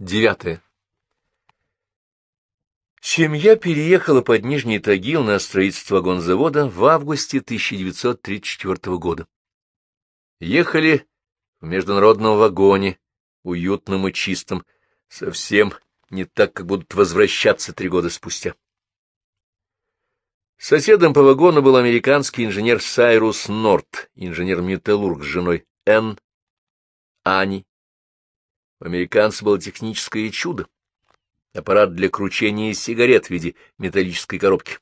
Девятое. Семья переехала под Нижний Тагил на строительство вагонзавода в августе 1934 года. Ехали в международном вагоне, уютном и чистом, совсем не так, как будут возвращаться три года спустя. Соседом по вагону был американский инженер Сайрус Норт, инженер-металлург с женой Энн Ани. У американца было техническое чудо — аппарат для кручения сигарет в виде металлической коробки.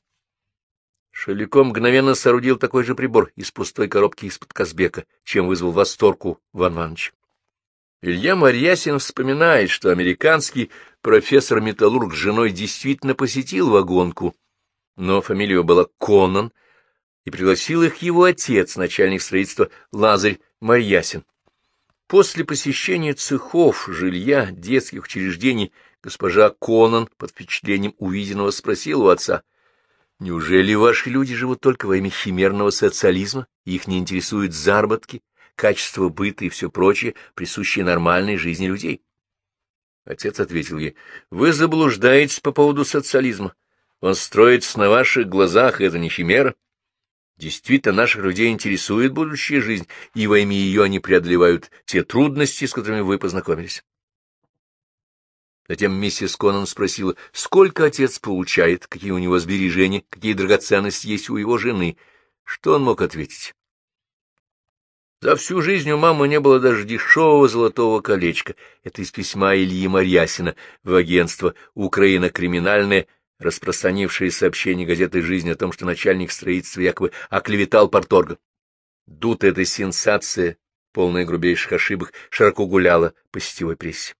Шалико мгновенно соорудил такой же прибор из пустой коробки из-под Казбека, чем вызвал восторг у Ван Вановича. Илья Марьясин вспоминает, что американский профессор-металлург с женой действительно посетил вагонку, но фамилия была Конан, и пригласил их его отец, начальник строительства Лазарь Марьясин. После посещения цехов, жилья, детских учреждений госпожа Конан под впечатлением увиденного спросила у отца, «Неужели ваши люди живут только во имя химерного социализма, их не интересуют заработки, качество быта и все прочее, присущее нормальной жизни людей?» Отец ответил ей, «Вы заблуждаетесь по поводу социализма. Он строится на ваших глазах, это не химера. Действительно, наших людей интересует будущая жизнь, и во имя ее они преодолевают те трудности, с которыми вы познакомились. Затем миссис Конан спросила, сколько отец получает, какие у него сбережения, какие драгоценности есть у его жены. Что он мог ответить? За всю жизнь у мамы не было даже дешевого золотого колечка. Это из письма Ильи Марьясина в агентство «Украина криминальная» распространившие сообщение газеты «Жизнь» о том, что начальник строительства якобы оклеветал порторга. Дута эта сенсация, полная грубейших ошибок, широко гуляла по сетевой прессе.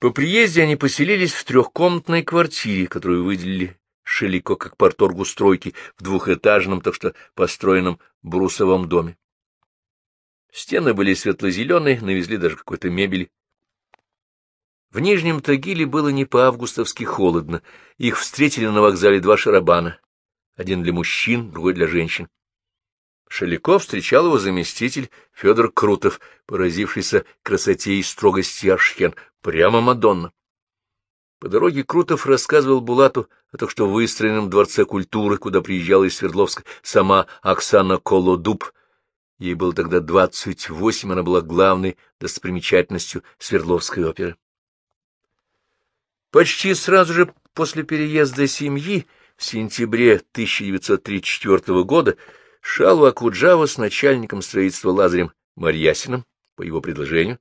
По приезде они поселились в трехкомнатной квартире, которую выделили Шелико как порторгу стройки в двухэтажном, так что построенном брусовом доме. Стены были светло-зеленые, навезли даже какой-то мебели. В Нижнем Тагиле было не по-августовски холодно. Их встретили на вокзале два шарабана. Один для мужчин, другой для женщин. Шаликов встречал его заместитель Федор Крутов, поразившийся красоте и строгости Аршхен. Прямо Мадонна. По дороге Крутов рассказывал Булату о том, что в выстроенном дворце культуры, куда приезжала из Свердловска сама Оксана Колодуб, ей было тогда двадцать восемь, она была главной достопримечательностью Свердловской оперы. Почти сразу же после переезда семьи в сентябре 1934 года Шалва Куджава с начальником строительства Лазарем Марьясиным, по его предложению,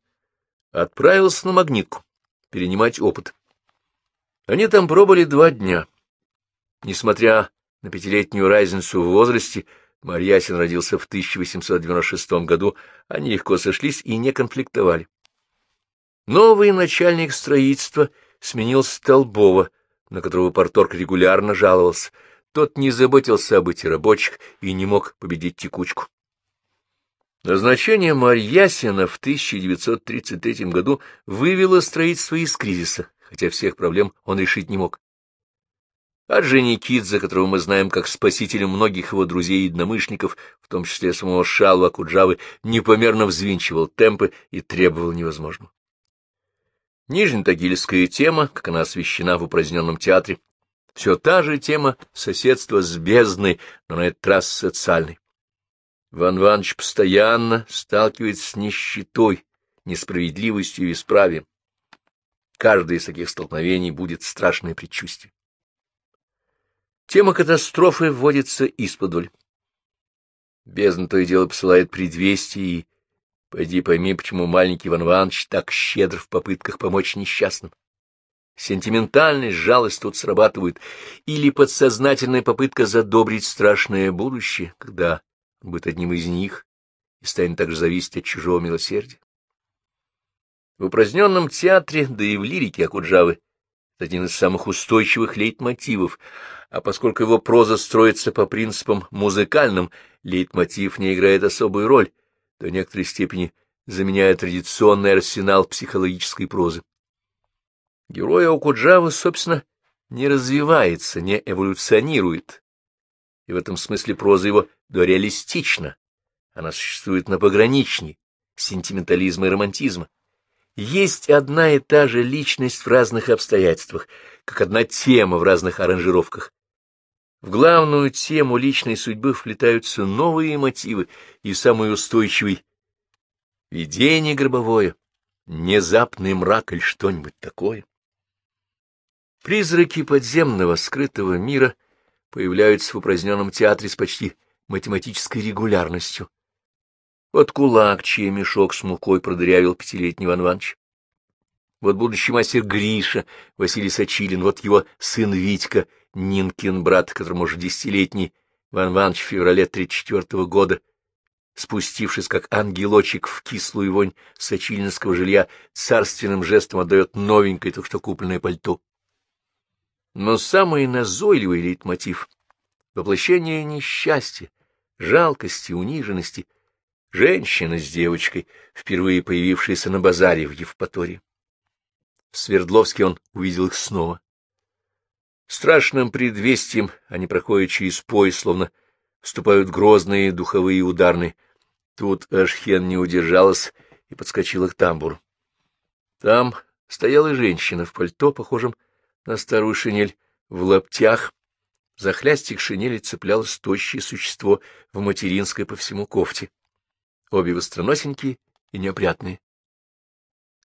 отправился на Магнитку перенимать опыт. Они там пробыли два дня. Несмотря на пятилетнюю разницу в возрасте, Марьясин родился в 1896 году, они легко сошлись и не конфликтовали. Новый начальник строительства — сменил Столбова, на которого порторг регулярно жаловался. Тот не заботился о быте рабочих и не мог победить текучку. Назначение Марьясина в 1933 году вывело строительство из кризиса, хотя всех проблем он решить не мог. Орджоникидзе, которого мы знаем как спасителя многих его друзей и единомышленников, в том числе самого Шалва Куджавы, непомерно взвинчивал темпы и требовал невозможного. Нижнетагильская тема, как она освещена в упраздненном театре, все та же тема соседства с бездной, но на этот раз социальной. Ван Ванович постоянно сталкивается с нищетой, несправедливостью и бесправием. Каждое из таких столкновений будет страшное предчувствие. Тема катастрофы вводится исподволь. Бездна то и дело посылает предвестие и Пойди пойми, почему маленький Иван Иванович так щедр в попытках помочь несчастным. Сентиментальность, жалость тут срабатывают, или подсознательная попытка задобрить страшное будущее, когда он будет одним из них и станет также зависеть от чужого милосердия. В упраздненном театре, да и в лирике Акуджавы, один из самых устойчивых лейтмотивов, а поскольку его проза строится по принципам музыкальным, лейтмотив не играет особую роль, до некоторой степени заменяя традиционный арсенал психологической прозы. Герой Аукуджавы, собственно, не развивается, не эволюционирует, и в этом смысле проза его дореалистична, она существует на пограничне сентиментализма и романтизма, Есть одна и та же личность в разных обстоятельствах, как одна тема в разных аранжировках. В главную тему личной судьбы вплетаются новые мотивы и самый устойчивый — видение гробовое, внезапный мрак или что-нибудь такое. Призраки подземного скрытого мира появляются в упраздненном театре с почти математической регулярностью. Вот кулак, чей мешок с мукой продырявил пятилетний Иван Иванович. Вот будущий мастер Гриша, Василий Сачилин, вот его сын Витька, Нинкин брат, которому уже десятилетний Иван Иванович в феврале 34 года, спустившись как ангелочек в кислую вонь сочилинского жилья, царственным жестом отдает новенькое, только что купленное пальто. Но самый назойливый лейтмотив — воплощение несчастья, жалкости, униженности — женщина с девочкой, впервые появившаяся на базаре в Евпатории. В Свердловске он увидел их снова. Страшным предвестием они проходят через пояс, словно вступают грозные духовые ударные. Тут Ашхен не удержалась и подскочила к тамбуру. Там стояла женщина в пальто, похожем на старую шинель, в лаптях. За хлястик шинели цеплялось тощее существо в материнской по всему кофте. Обе востроносенькие и неопрятные.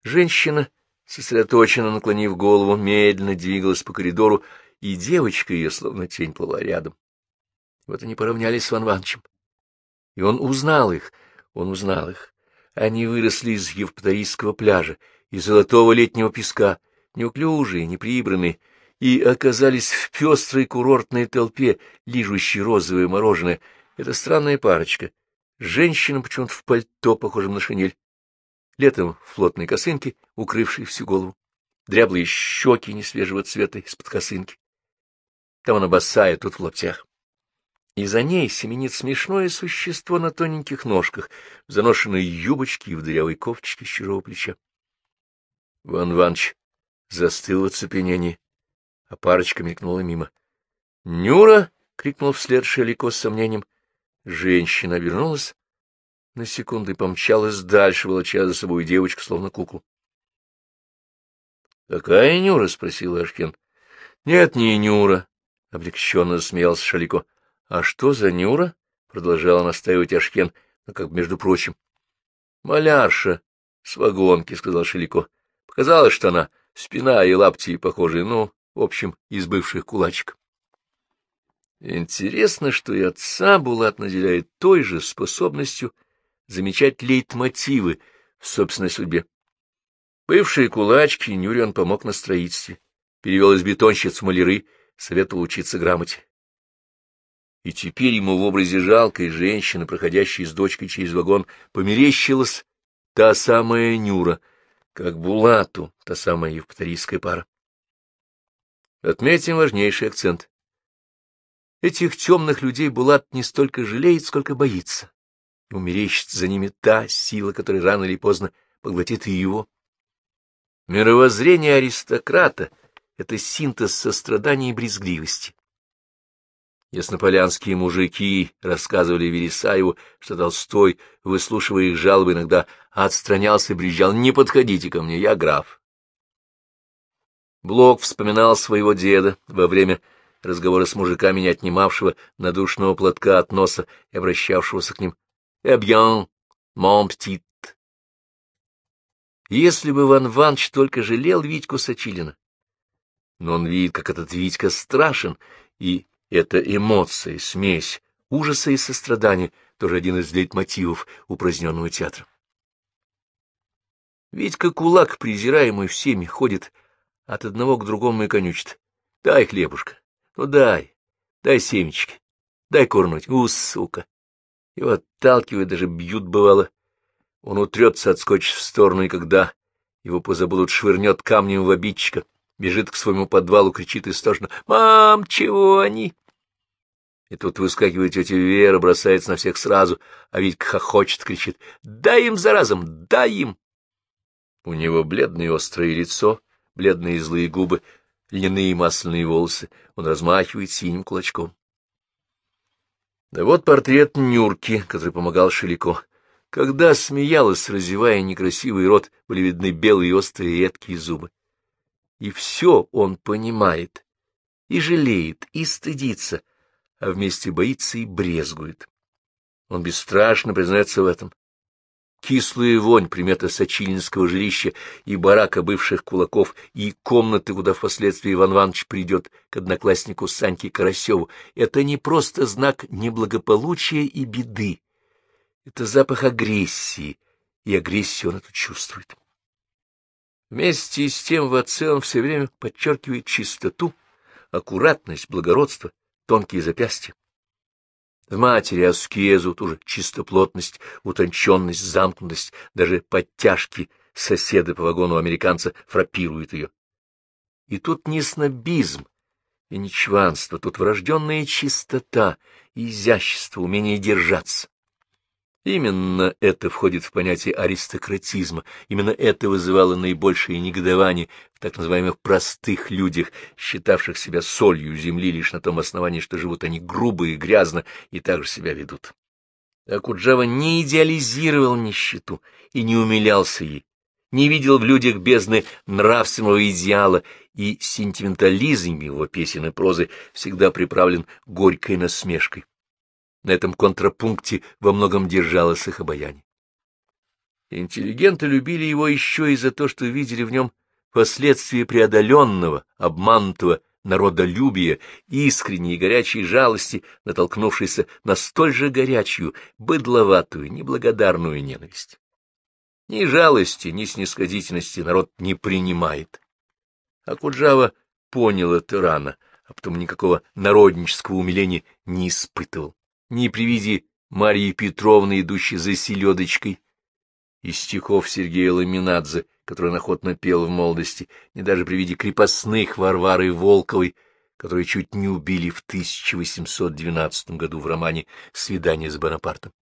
Женщина, сосредоточенно наклонив голову, медленно двигалась по коридору, и девочка ее, словно тень, плыла рядом. Вот они поравнялись с Ван Ванчем. И он узнал их, он узнал их. Они выросли из Евпаторийского пляжа, из золотого летнего песка, неуклюжие, неприбранные, и оказались в пестрой курортной толпе, лижущей розовое мороженое. Это странная парочка. Женщина почему-то в пальто, похожем на шинель. Летом в плотной косынке, укрывшей всю голову. Дряблые щеки несвежего цвета из-под косынки. Там она босая, тут в лаптях. И за ней семенит смешное существо на тоненьких ножках, в заношенной юбочке и в дырявой кофточке с чужого плеча. Ван Ванч застыл в оцепенении, а парочка мелькнула мимо. «Нюра!» — крикнул вслед Шелико с сомнением. Женщина обернулась на секунду и помчалась дальше, волоча за собой девочку, словно куклу. — Какая Нюра? — спросил Ашкин. — Нет, не Нюра, — облегченно засмеялся Шалико. — А что за Нюра? — продолжала настаивать Ашкен, но как между прочим. — Малярша с вагонки, — сказал Шалико. — Показалось, что она спина и лапти похожие, ну, в общем, из бывших кулачек. Интересно, что и отца Булат наделяет той же способностью замечать лейтмотивы в собственной судьбе. Бывшие кулачки Нюрин помог на строительстве, перевел из бетонщиц в маляры, советовал учиться грамоте. И теперь ему в образе жалкой женщины, проходящей с дочкой через вагон, померещилась та самая Нюра, как Булату, та самая евпаторийская пара. Отметим важнейший акцент. Этих темных людей Булат не столько жалеет, сколько боится. Ему мерещится за ними та сила, которая рано или поздно поглотит и его. Мировоззрение аристократа — это синтез сострадания и брезгливости. Яснополянские мужики рассказывали Вересаеву, что Толстой, выслушивая их жалобы, иногда отстранялся и брезжал «Не подходите ко мне, я граф». Блок вспоминал своего деда во время разговора с мужиками, не отнимавшего надушного платка от носа и обращавшегося к ним «Eh bien, mon petit». Если бы Ван Ванч только жалел Витьку Сачилина, но он видит, как этот Витька страшен, и эта эмоция, смесь ужаса и сострадания тоже один из лейтмотивов упраздненного театра. Витька кулак, презираемый всеми, ходит от одного к другому и конючит. Дай хлебушка, ну дай, дай семечки, дай курнуть, у, сука. Его отталкивают, даже бьют бывало. Он утрется, отскочит в сторону, и когда его позабудут, швырнет камнем в обидчика, бежит к своему подвалу, кричит истошно «Мам, чего они?» И тут выскакивает тетя Вера, бросается на всех сразу, а Витька хохочет, кричит «Дай им, заразом, дай им!» У него бледное острое лицо, бледные злые губы, льняные масляные волосы. Он размахивает синим кулачком. Да вот портрет Нюрки, который помогал Шелико. Когда смеялась, разевая некрасивый рот, были видны белые острые редкие зубы. И все он понимает, и жалеет, и стыдится, а вместе боится и брезгует. Он бесстрашно признается в этом. Кислая вонь, примета сочининского жилища и барака бывших кулаков, и комнаты, куда впоследствии Иван Иванович придет к однокласснику Саньке Карасеву, это не просто знак неблагополучия и беды. Это запах агрессии, и агрессию он эту чувствует. Вместе с тем в отце он все время подчеркивает чистоту, аккуратность, благородство, тонкие запястья. В матери аскезу тоже чистоплотность, утонченность, замкнутость, даже подтяжки соседа по вагону американца фрапируют ее. И тут не снобизм и не чванство, тут врожденная чистота, изящество, умение держаться. Именно это входит в понятие аристократизма, именно это вызывало наибольшее негодование в так называемых простых людях, считавших себя солью земли лишь на том основании, что живут они грубо и грязно и так же себя ведут. А Куджава не идеализировал нищету и не умилялся ей, не видел в людях бездны нравственного идеала, и сентиментализм его песен и прозы всегда приправлен горькой насмешкой. На этом контрапункте во многом держалось их обаяние. Интеллигенты любили его еще и за то, что видели в нем последствия преодоленного, обманутого народолюбия, искренней и горячей жалости, натолкнувшейся на столь же горячую, быдловатую, неблагодарную ненависть. Ни жалости, ни снисходительности народ не принимает. А Куджава понял это рано, а потом никакого народнического умиления не испытывал при виде Марьи Петровны, идущей за селедочкой, из стихов Сергея Ламинадзе, который он охотно пел в молодости, ни даже при виде крепостных Варвары Волковой, которые чуть не убили в 1812 году в романе «Свидание с Бонапартом».